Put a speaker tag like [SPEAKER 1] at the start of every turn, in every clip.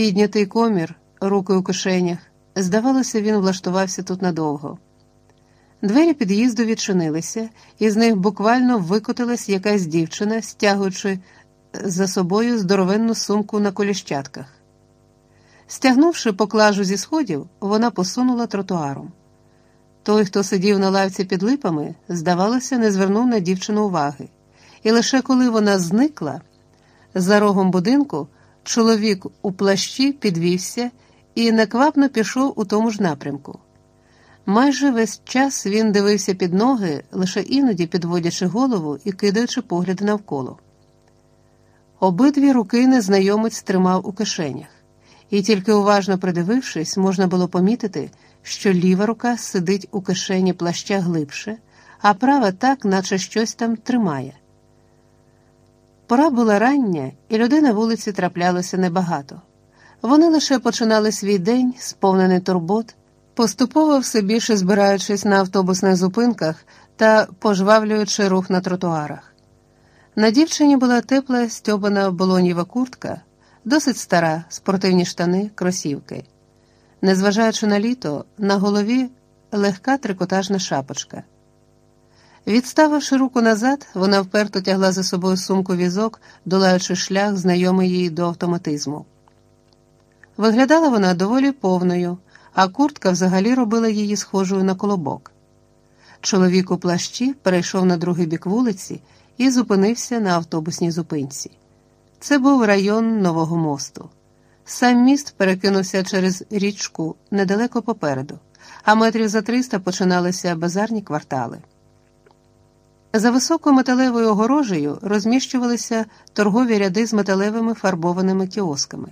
[SPEAKER 1] Піднятий комір, руки у кишенях. Здавалося, він влаштувався тут надовго. Двері під'їзду відчинилися, і з них буквально викотилась якась дівчина, стягуючи за собою здоровенну сумку на коліщатках. Стягнувши поклажу зі сходів, вона посунула тротуаром. Той, хто сидів на лавці під липами, здавалося, не звернув на дівчину уваги, і лише коли вона зникла, за рогом будинку чоловік у плащі підвівся і неквапно пішов у тому ж напрямку. Майже весь час він дивився під ноги, лише іноді підводячи голову і кидаючи погляди навколо. Обидві руки незнайомець тримав у кишенях, і тільки уважно придивившись, можна було помітити, що ліва рука сидить у кишені плаща глибше, а права так, наче щось там тримає. Пора була рання, і людей на вулиці траплялося небагато. Вони лише починали свій день, сповнений турбот, поступово все більше збираючись на автобусних зупинках та пожвавлюючи рух на тротуарах. На дівчині була тепла стьобана болонєва куртка, досить стара, спортивні штани, кросівки. Незважаючи на літо, на голові легка трикотажна шапочка. Відставивши руку назад, вона вперто тягла за собою сумку візок, долаючи шлях, знайомий їй до автоматизму. Виглядала вона доволі повною, а куртка взагалі робила її схожою на колобок. Чоловік у плащі перейшов на другий бік вулиці і зупинився на автобусній зупинці. Це був район Нового мосту. Сам міст перекинувся через річку недалеко попереду, а метрів за триста починалися базарні квартали. За високою металевою огорожею розміщувалися торгові ряди з металевими фарбованими кіосками.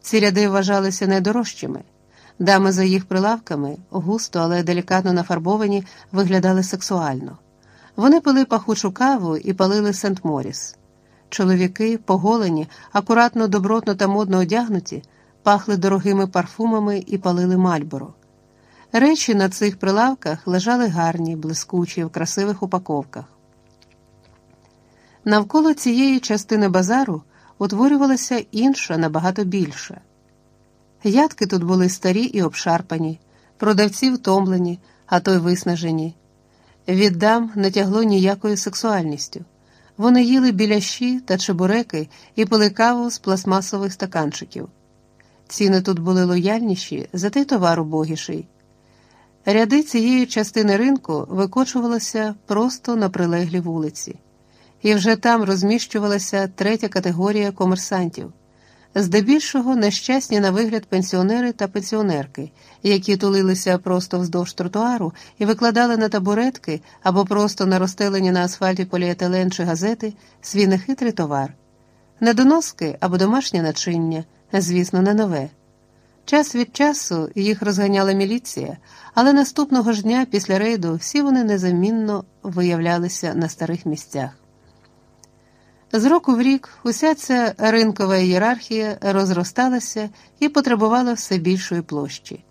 [SPEAKER 1] Ці ряди вважалися найдорожчими. Дами за їх прилавками, густо, але делікатно нафарбовані, виглядали сексуально. Вони пили пахучу каву і палили Сент Моріс. Чоловіки, поголені, акуратно, добротно та модно одягнуті, пахли дорогими парфумами і палили мальборо. Речі на цих прилавках лежали гарні, блискучі, в красивих упаковках. Навколо цієї частини базару утворювалася інша набагато більша. Ядки тут були старі і обшарпані, продавці втомлені, а то й виснажені. Від дам не тягло ніякою сексуальністю. Вони їли білящі та чебуреки і пили каву з пластмасових стаканчиків. Ціни тут були лояльніші, зате й товар убогіший. Ряди цієї частини ринку викочувалися просто на прилеглі вулиці, і вже там розміщувалася третя категорія комерсантів, здебільшого нещасні на вигляд пенсіонери та пенсіонерки, які тулилися просто вздовж тротуару і викладали на табуретки або просто на розстелені на асфальті поліетилен чи газети свій нехитрий товар, недоноски або домашнє начиння, звісно, не нове. Час від часу їх розганяла міліція, але наступного ж дня після рейду всі вони незамінно виявлялися на старих місцях. З року в рік уся ця ринкова ієрархія розросталася і потребувала все більшої площі.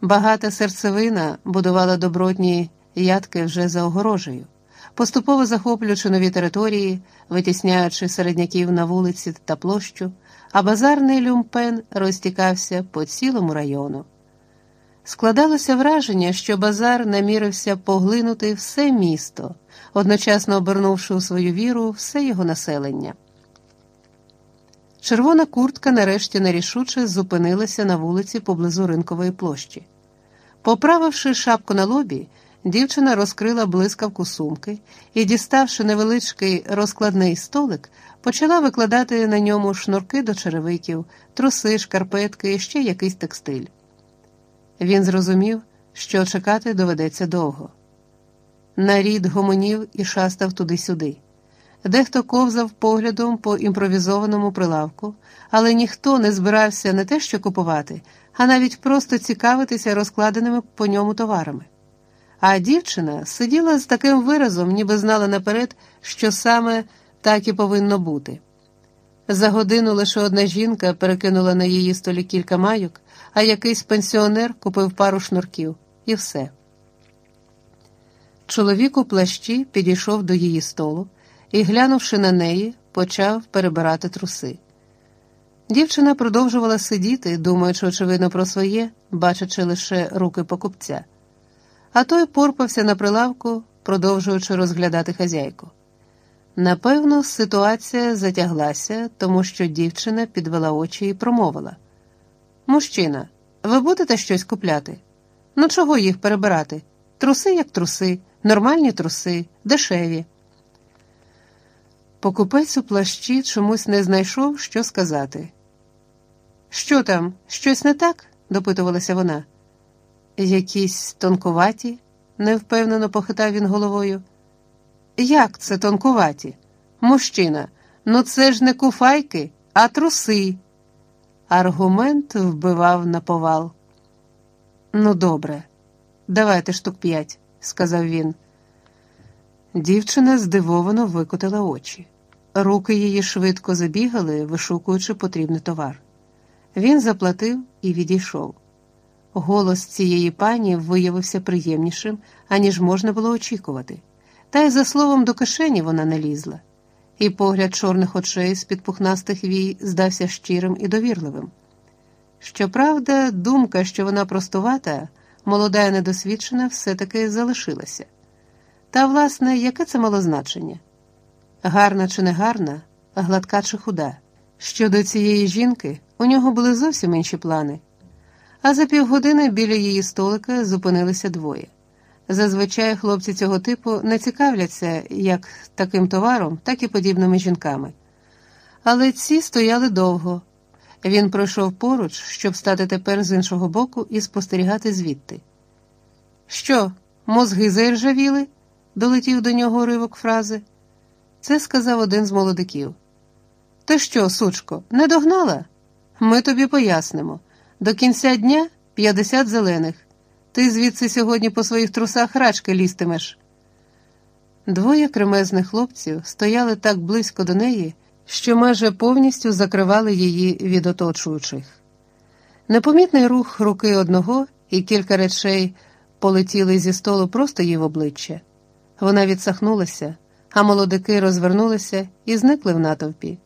[SPEAKER 1] Багата серцевина будувала добротні ядки вже за огорожею, поступово захоплюючи нові території, витісняючи середняків на вулиці та площу а базарний люмпен розтікався по цілому району. Складалося враження, що базар намірився поглинути все місто, одночасно обернувши у свою віру все його населення. Червона куртка нарешті нерішуче зупинилася на вулиці поблизу ринкової площі. Поправивши шапку на лобі, дівчина розкрила блискавку сумки і, діставши невеличкий розкладний столик, почала викладати на ньому шнурки до черевиків, труси, шкарпетки і ще якийсь текстиль. Він зрозумів, що чекати доведеться довго. Нарід гомонів і шастав туди-сюди. Дехто ковзав поглядом по імпровізованому прилавку, але ніхто не збирався не те, що купувати, а навіть просто цікавитися розкладеними по ньому товарами. А дівчина сиділа з таким виразом, ніби знала наперед, що саме так і повинно бути. За годину лише одна жінка перекинула на її столі кілька майок, а якийсь пенсіонер купив пару шнурків і все. Чоловік у плащі підійшов до її столу і, глянувши на неї, почав перебирати труси. Дівчина продовжувала сидіти, думаючи, очевидно, про своє, бачачи лише руки покупця. А той порпався на прилавку, продовжуючи розглядати хазяйку. Напевно, ситуація затяглася, тому що дівчина підвела очі і промовила: Мужчина, ви будете щось купляти? Ну, чого їх перебирати? Труси, як труси, нормальні труси, дешеві. Покупець у плащі чомусь не знайшов, що сказати. Що там, щось не так? допитувалася вона. Якісь тонкуваті, невпевнено похитав він головою. Як це тонкуваті? Мужчина, ну це ж не куфайки, а труси. Аргумент вбивав на повал. Ну, добре, давайте штук п'ять, сказав він. Дівчина здивовано викотила очі. Руки її швидко забігали, вишукуючи потрібний товар. Він заплатив і відійшов. Голос цієї пані виявився приємнішим, аніж можна було очікувати, та й за словом до кишені вона не лізла, і погляд чорних очей з під пухнастих вій здався щирим і довірливим. Щоправда, думка, що вона простувата, молода і недосвідчена, все-таки залишилася. Та, власне, яке це мало значення? Гарна чи не гарна, гладка чи худа. Щодо цієї жінки, у нього були зовсім інші плани. А за півгодини біля її столика зупинилися двоє. Зазвичай хлопці цього типу не цікавляться як таким товаром, так і подібними жінками. Але ці стояли довго. Він пройшов поруч, щоб стати тепер з іншого боку і спостерігати звідти. Що, мозги заіржавіли? долетів до нього уривок фрази. Це сказав один з молодиків. Ти що, сучко, не догнала? Ми тобі пояснимо. До кінця дня 50 зелених. Ти звідси сьогодні по своїх трусах рачки лістимеш. Двоє кремезних хлопців стояли так близько до неї, що майже повністю закривали її від оточуючих. Непомітний рух руки одного і кілька речей полетіли зі столу просто їй в обличчя. Вона відсахнулася, а молодики розвернулися і зникли в натовпі.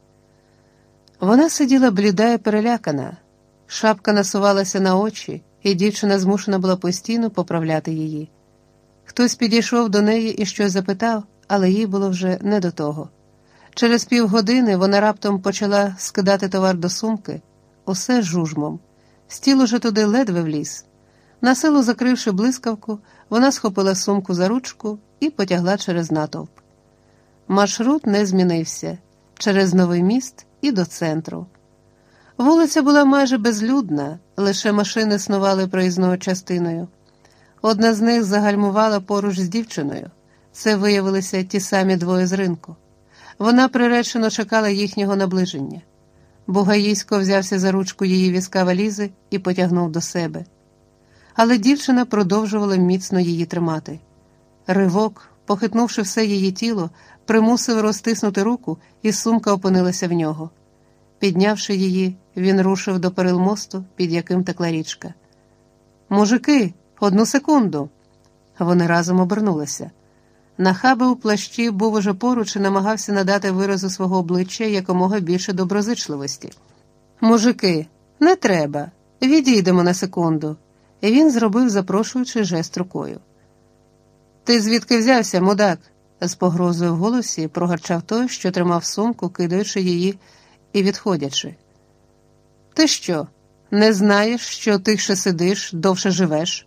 [SPEAKER 1] Вона сиділа бліда і перелякана, шапка насувалася на очі, і дівчина змушена була постійно поправляти її. Хтось підійшов до неї і щось запитав, але їй було вже не до того. Через півгодини вона раптом почала скидати товар до сумки, усе жужмом. Стіл уже туди ледве вліз. На силу закривши блискавку, вона схопила сумку за ручку і потягла через натовп. Маршрут не змінився через новий міст і до центру. Вулиця була майже безлюдна, лише машини снували проїзною частиною. Одна з них загальмувала поруч з дівчиною. Це виявилися ті самі двоє з ринку. Вона приречено чекала їхнього наближення. Бугаїсько взявся за ручку її візка валізи і потягнув до себе. Але дівчина продовжувала міцно її тримати. Ривок, похитнувши все її тіло, примусив розтиснути руку, і сумка опинилася в нього. Піднявши її, він рушив до перил мосту, під яким текла річка. Мужики, одну секунду. Вони разом обернулися. Нахаба у плащі був уже поруч і намагався надати виразу свого обличчя якомога більше доброзичливості. Мужики, не треба. Відійдемо на секунду. І він зробив запрошуючий жест рукою. Ти звідки взявся, мудак? з погрозою в голосі прогарчав той, що тримав сумку, кидаючи її і відходячи. Ти що, не знаєш, що тихше сидиш, довше живеш?